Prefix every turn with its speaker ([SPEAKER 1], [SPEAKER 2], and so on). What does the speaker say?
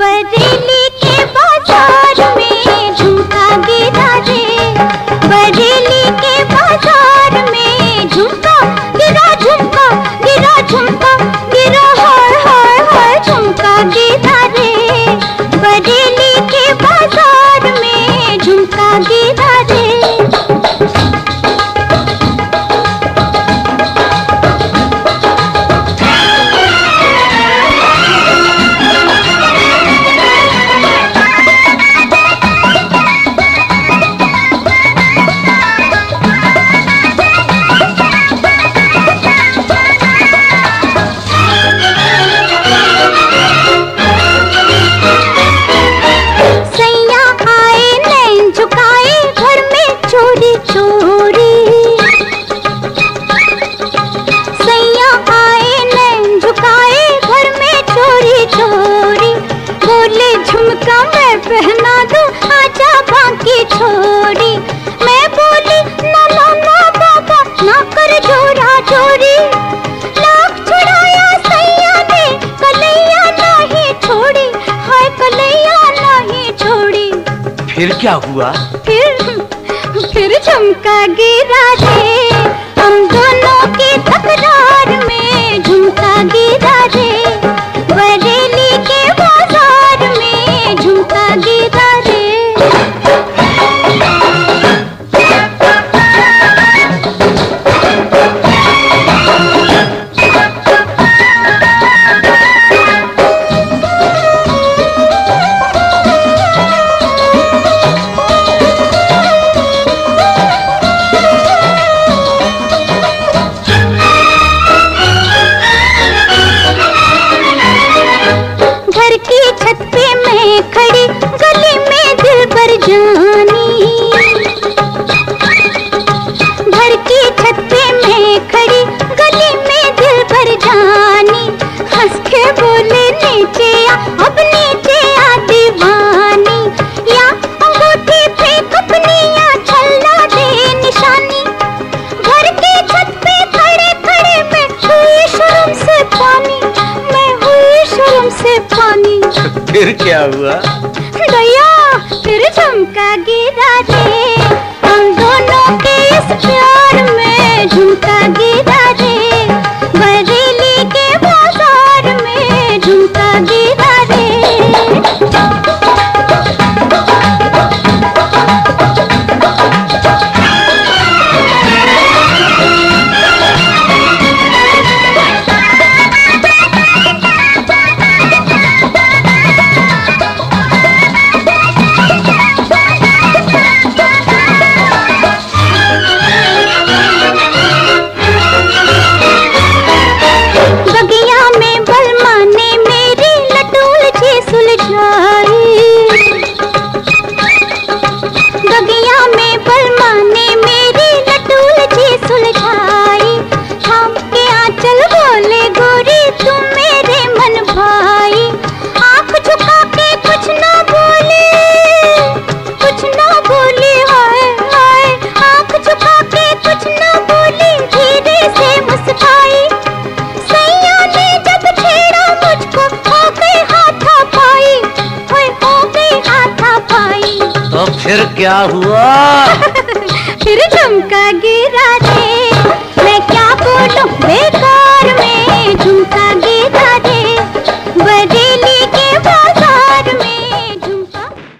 [SPEAKER 1] बदली के बाज़ार
[SPEAKER 2] फिर क्या हुआ?
[SPEAKER 1] फिर फिर चमका गिरा दे।
[SPEAKER 2] फिर क्या हुआ?
[SPEAKER 1] गया फिर चमका गिरा
[SPEAKER 2] दे। फिर क्या हुआ?
[SPEAKER 1] फिर चमका गिरा दे।